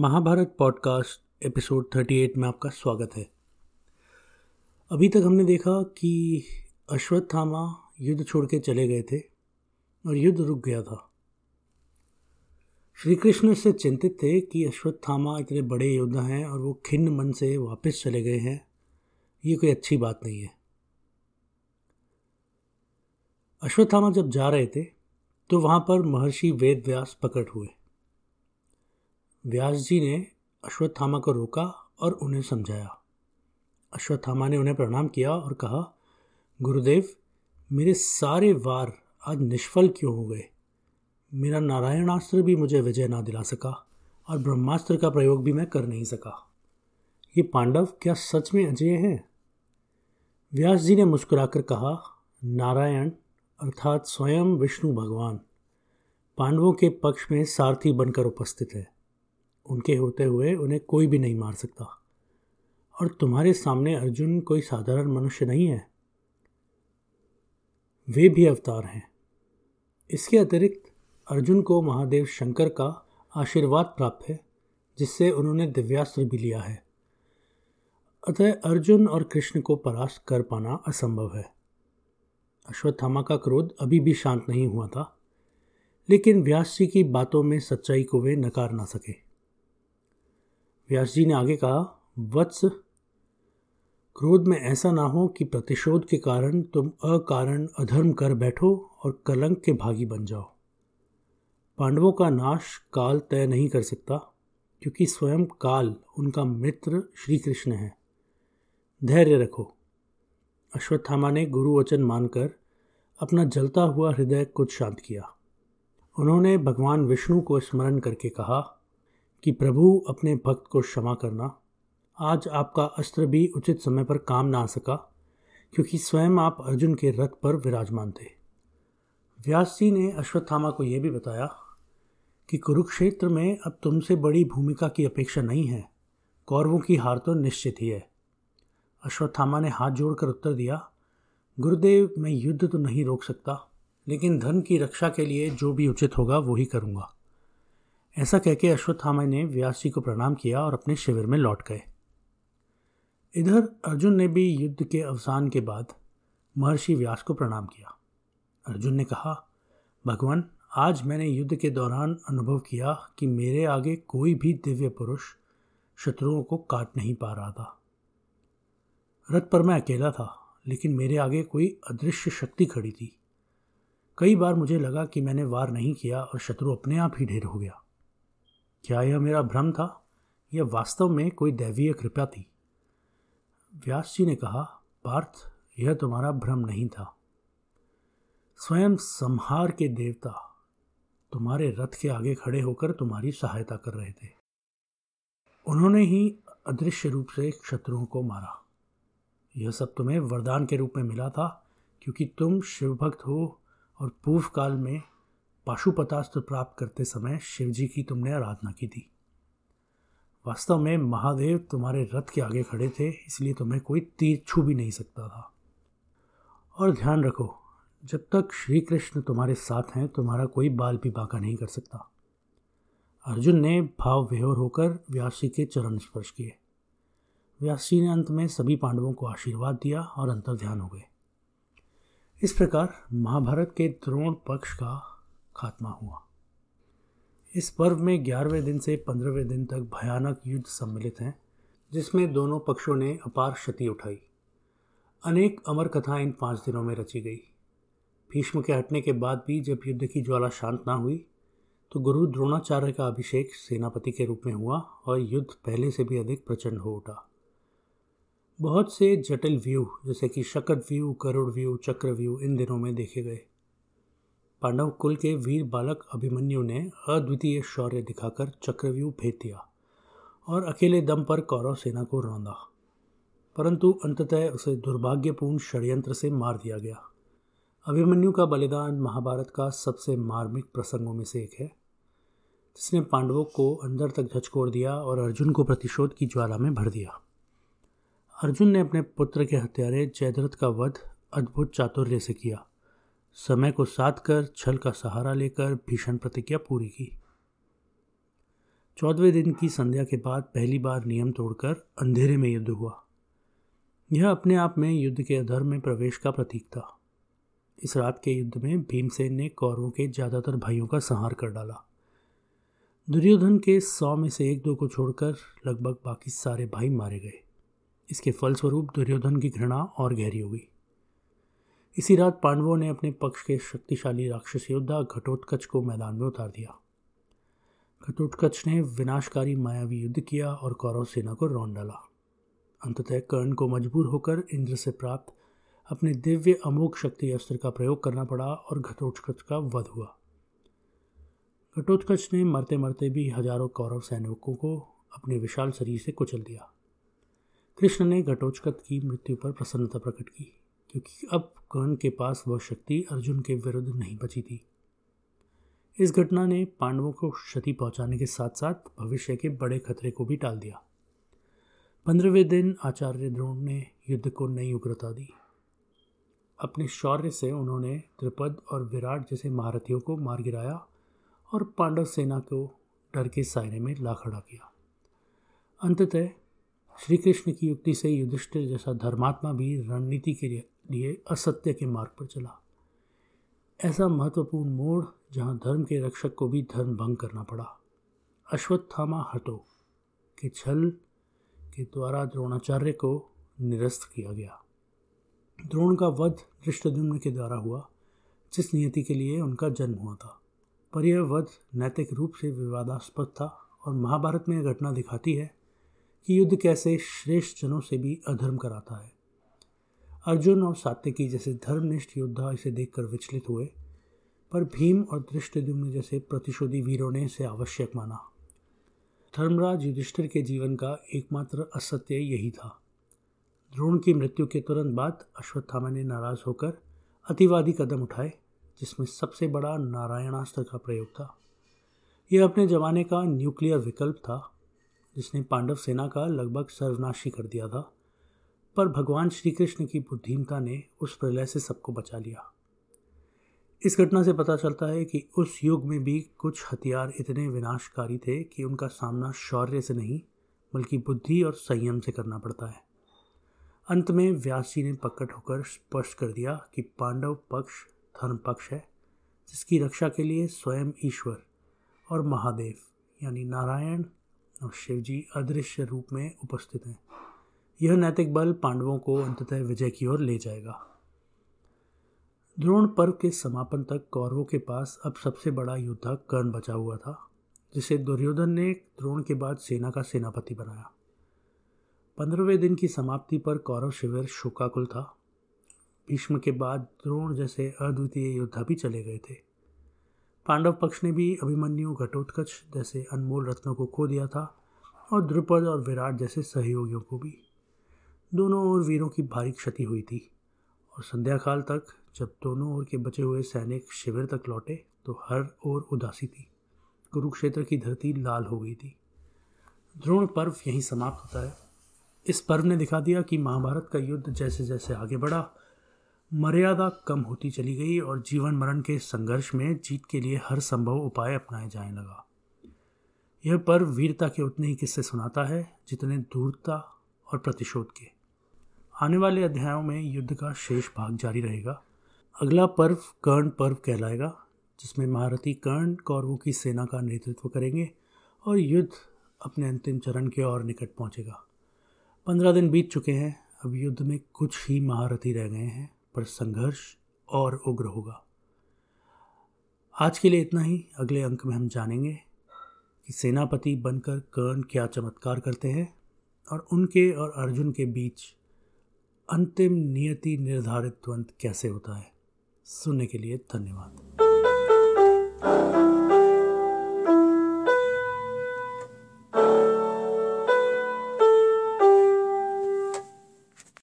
Mahabharat podcast episode 38 में आपका स्वागत है। अभी तक हमने देखा कि अश्वत्थामा युद्ध छोड़ के चले गए थे और युद्ध रुक गया था। श्री कृष्ण इससे चिंतित थे कि अश्वत्थामा इतने बड़े योद्धा हैं और वो खिन्न मन से वापस चले गए हैं, ये कोई अच्छी बात नहीं है। अश्वत्थामा जब जा रहे थे तो वहाँ पर महर्षि वेद व्यास प्रकट हुए। व्यास जी ने अश्वत्थामा को रोका और उन्हें समझाया। अश्वत्थामा ने उन्हें प्रणाम किया और कहा, गुरुदेव, मेरे सारे वार आज निष्फल क्यों हो गए? मेरा नारायणास्त्र भी मुझे विजय ना दिला सका और ब्रह्मास्त्र का प्रयोग भी मैं कर नहीं सका। ये पांडव क्या सच में अजय हैं? व्यास जी ने मुस्कुराकर कहा, नारायण, अर्थात स्वयं विष्णु भगवान, पांडवों के पक्ष में सारथी बनकर उपस्थित है। उनके होते हुए उन्हें कोई भी नहीं मार सकता। और तुम्हारे सामने अर्जुन कोई साधारण मनुष्य नहीं है। वे भी अवतार हैं। इसके अतिरिक्त अर्जुन को महादेव शंकर का आशीर्वाद प्राप्त है, जिससे उन्होंने दिव्यास्त्र भी लिया है। अतः अर्जुन और कृष्ण को परास्त कर पाना असंभव है। अश्वत्थामा का क्रोध अभी भी शांत नहीं हुआ था, लेकिन व्यास जी की बातों में सच्चाई को वे नकार ना सके। व्यास जी ने आगे कहा, वत्स, क्रोध में ऐसा ना हो कि प्रतिशोध के कारण तुम अकारण अधर्म कर बैठो और कलंक के भागी बन जाओ। पांडवों का नाश काल तय नहीं कर सकता, क्योंकि स्वयं काल उनका मित्र श्री कृष्ण है। धैर्य रखो अश्वत्थामा ने गुरु वचन मानकर अपना जलता हुआ हृदय कुछ शांत किया। उन्होंने भगवान विष्णु को स्मरण करके कहा कि प्रभु अपने भक्त को क्षमा करना। आज आपका अस्त्र भी उचित समय पर काम ना आ सका, क्योंकि स्वयं आप अर्जुन के रथ पर विराजमान थे। व्यास जी ने अश्वत्थामा को यह भी बताया कि कुरुक्षेत्र में अब तुमसे बड़ी भूमिका की अपेक्षा नहीं है, कौरवों की हार तो निश्चित ही है। अश्वत्थामा ने हाथ जोड़कर उत्तर दिया, गुरुदेव, मैं युद्ध तो नहीं रोक सकता, लेकिन धन की रक्षा के लिए जो भी उचित होगा वो ही करूँगा। ऐसा कहकर अश्वत्थामा ने व्यास जी को प्रणाम किया और अपने शिविर में लौट गए। इधर अर्जुन ने भी युद्ध के अवसान के बाद महर्षि व्यास को प्रणाम किया। अर्जुन ने कहा, भगवान, आज मैंने युद्ध के दौरान अनुभव किया कि मेरे आगे कोई भी दिव्य पुरुष शत्रुओं को काट नहीं पा रहा था। रथ पर मैं अकेला था, लेकिन मेरे आगे कोई अदृश्य शक्ति खड़ी थी। कई बार मुझे लगा कि मैंने वार नहीं किया और शत्रु अपने आप ही ढेर हो गया। क्या यह मेरा भ्रम था? यह वास्तव में कोई दैवीय कृपा थी। व्यास जी ने कहा, पार्थ, यह तुम्हारा भ्रम नहीं था। स्वयं संहार के देवता तुम्हारे रथ के आगे खड़े होकर तुम्हारी सहायता कर रहे थे। उन्होंने ही अदृश्य रूप से शत्रुओं को मारा। यह सब तुम्हें वरदान के रूप में मिला था, क्योंकि तुम शिवभक्त हो और पूर्व काल में पाशुपतास्त्र प्राप्त करते समय शिवजी की तुमने आराधना की थी। वास्तव में महादेव तुम्हारे रथ के आगे खड़े थे, इसलिए तुम्हें कोई तीर छू भी नहीं सकता था। और ध्यान रखो, जब तक श्री कृष्ण तुम्हारे साथ हैं, तुम्हारा कोई बाल भी बाका नहीं कर सकता। अर्जुन ने भाव विहोर होकर व्यासी के चरण स्पर्श किए। व्यासी ने अंत में सभी पांडवों को आशीर्वाद दिया और अंतर ध्यान हो गए। इस प्रकार महाभारत के द्रोण पक्ष का खात्मा हुआ। इस पर्व में ग्यारहवें दिन से पंद्रहवें दिन तक भयानक युद्ध सम्मिलित हैं, जिसमें दोनों पक्षों ने अपार क्षति उठाई। अनेक अमर कथाएँ इन पाँच दिनों में रची गई। भीष्म के हटने के बाद भी जब युद्ध की ज्वाला शांत ना हुई तो गुरु द्रोणाचार्य का अभिषेक सेनापति के रूप में हुआ और युद्ध पहले से भी अधिक प्रचंड हो उठा। बहुत से जटिल व्यू, जैसे कि शकट व्यू, करुड़ व्यू, चक्र व्यू, इन दिनों में देखे गए। पांडव कुल के वीर बालक अभिमन्यु ने अद्वितीय शौर्य दिखाकर चक्रव्यूह भेद दिया और अकेले दम पर कौरव सेना को रौंदा। परंतु अंततः उसे दुर्भाग्यपूर्ण षड्यंत्र से मार दिया गया। अभिमन्यु का बलिदान महाभारत का सबसे मार्मिक प्रसंगों में से एक है, जिसने पांडवों को अंदर तक झचकोड़ दिया और अर्जुन को प्रतिशोध की ज्वाला में भर दिया। अर्जुन ने अपने पुत्र के हत्यारे जयद्रथ का वध अद्भुत चातुर्य से किया। समय को साध कर, छल का सहारा लेकर भीषण प्रतिज्ञा पूरी की। चौदहवें दिन की संध्या के बाद पहली बार नियम तोड़कर अंधेरे में युद्ध हुआ। यह अपने आप में युद्ध के अधर में प्रवेश का प्रतीक था। इस रात के युद्ध में भीमसेन ने कौरवों के ज़्यादातर भाइयों का संहार कर डाला। दुर्योधन के सौ में से एक दो को छोड़कर लगभग बाकी सारे भाई मारे गए। इसके फलस्वरूप दुर्योधन की घृणा और गहरी हो गई। इसी रात पांडवों ने अपने पक्ष के शक्तिशाली राक्षस योद्धा घटोत्कच को मैदान में उतार दिया। घटोत्कच ने विनाशकारी मायावी युद्ध किया और कौरव सेना को रौन डाला। अंततः कर्ण को मजबूर होकर इंद्र से प्राप्त अपने दिव्य अमोघ शक्ति अस्त्र का प्रयोग करना पड़ा और घटोत्कच का वध हुआ। घटोत्कच ने मरते मरते भी हज़ारों कौरव सैनिकों को अपने विशाल शरीर से कुचल दिया। कृष्ण ने घटोत्कच की मृत्यु पर प्रसन्नता प्रकट की। क्योंकि अब कर्ण के पास वह शक्ति अर्जुन के विरुद्ध नहीं बची थी। इस घटना ने पांडवों को क्षति पहुँचाने के साथ साथ भविष्य के बड़े खतरे को भी टाल दिया। पंद्रहवें दिन आचार्य द्रोण ने युद्ध को नई उग्रता दी। अपने शौर्य से उन्होंने त्रिपद और विराट जैसे महारथियों को मार गिराया और पांडव सेना को डर के सायरे में ला खड़ा किया। अंततः श्री कृष्ण की युक्ति से युधिष्ठिर जैसा धर्मात्मा भी रणनीति के लिए असत्य के मार्ग पर चला। ऐसा महत्वपूर्ण मोड़ जहाँ धर्म के रक्षक को भी धर्म भंग करना पड़ा। अश्वत्थामा हटो के छल के द्वारा द्रोणाचार्य को निरस्त किया गया। द्रोण का वध दृष्टद्युम्न के द्वारा हुआ, जिस नियति के लिए उनका जन्म हुआ था। पर यह वध नैतिक रूप से विवादास्पद था और महाभारत में यह घटना दिखाती है कि युद्ध कैसे श्रेष्ठ जनों से भी अधर्म कराता है। अर्जुन और सात्यकी जैसे धर्मनिष्ठ योद्धा इसे देखकर विचलित हुए, पर भीम और दृष्टद्युम्न जैसे प्रतिशोधी वीरों ने इसे आवश्यक माना। धर्मराज युधिष्ठिर के जीवन का एकमात्र असत्य यही था। द्रोण की मृत्यु के तुरंत बाद अश्वत्थामा ने नाराज़ होकर अतिवादी कदम उठाए, जिसमें सबसे बड़ा नारायणास्त्र का प्रयोग था। यह अपने जमाने का न्यूक्लियर विकल्प था, जिसने पांडव सेना का लगभग सर्वनाशी कर दिया था। पर भगवान श्री कृष्ण की बुद्धिमता ने उस प्रलय से सबको बचा लिया। इस घटना से पता चलता है कि उस युग में भी कुछ हथियार इतने विनाशकारी थे कि उनका सामना शौर्य से नहीं, बल्कि बुद्धि और संयम से करना पड़ता है। अंत में व्यास जी ने पकड़ होकर स्पष्ट कर दिया कि पांडव पक्ष धर्म पक्ष है, जिसकी रक्षा के लिए स्वयं ईश्वर और महादेव, यानी नारायण और शिवजी अदृश्य रूप में उपस्थित हैं। यह नैतिक बल पांडवों को अंततः विजय की ओर ले जाएगा। द्रोण पर्व के समापन तक कौरवों के पास अब सबसे बड़ा योद्धा कर्ण बचा हुआ था, जिसे दुर्योधन ने द्रोण के बाद सेना का सेनापति बनाया। पंद्रहवें दिन की समाप्ति पर कौरव शिविर शोकाकुल था। भीष्म के बाद द्रोण जैसे अद्वितीय योद्धा भी चले गए थे। पांडव पक्ष ने भी अभिमन्यु घटोत्कच जैसे अनमोल रत्नों को खो दिया था और द्रुपद और विराट जैसे सहयोगियों को भी। दोनों ओर वीरों की भारी क्षति हुई थी और संध्या काल तक जब दोनों ओर के बचे हुए सैनिक शिविर तक लौटे तो हर ओर उदासी थी। कुरुक्षेत्र की धरती लाल हो गई थी। द्रोण पर्व यहीं समाप्त होता है। इस पर्व ने दिखा दिया कि महाभारत का युद्ध जैसे जैसे आगे बढ़ा, मर्यादा कम होती चली गई और जीवन मरण के संघर्ष में जीत के लिए हर संभव उपाय अपनाए जाने लगा। यह पर्व वीरता के उतने ही किस्से सुनाता है जितने दूरता और प्रतिशोध के। आने वाले अध्यायों में युद्ध का शेष भाग जारी रहेगा। अगला पर्व कर्ण पर्व कहलाएगा, जिसमें महारथी कर्ण कौरवों की सेना का नेतृत्व करेंगे और युद्ध अपने अंतिम चरण के और निकट पहुंचेगा। पंद्रह दिन बीत चुके हैं, अब युद्ध में कुछ ही महारथी रह गए हैं, पर संघर्ष और उग्र होगा। आज के लिए इतना ही, अगले अंक में हम जानेंगे कि सेनापति बनकर कर्ण क्या चमत्कार करते हैं और उनके और अर्जुन के बीच अंतिम नियति निर्धारित द्वंद कैसे होता है? सुनने के लिए धन्यवाद।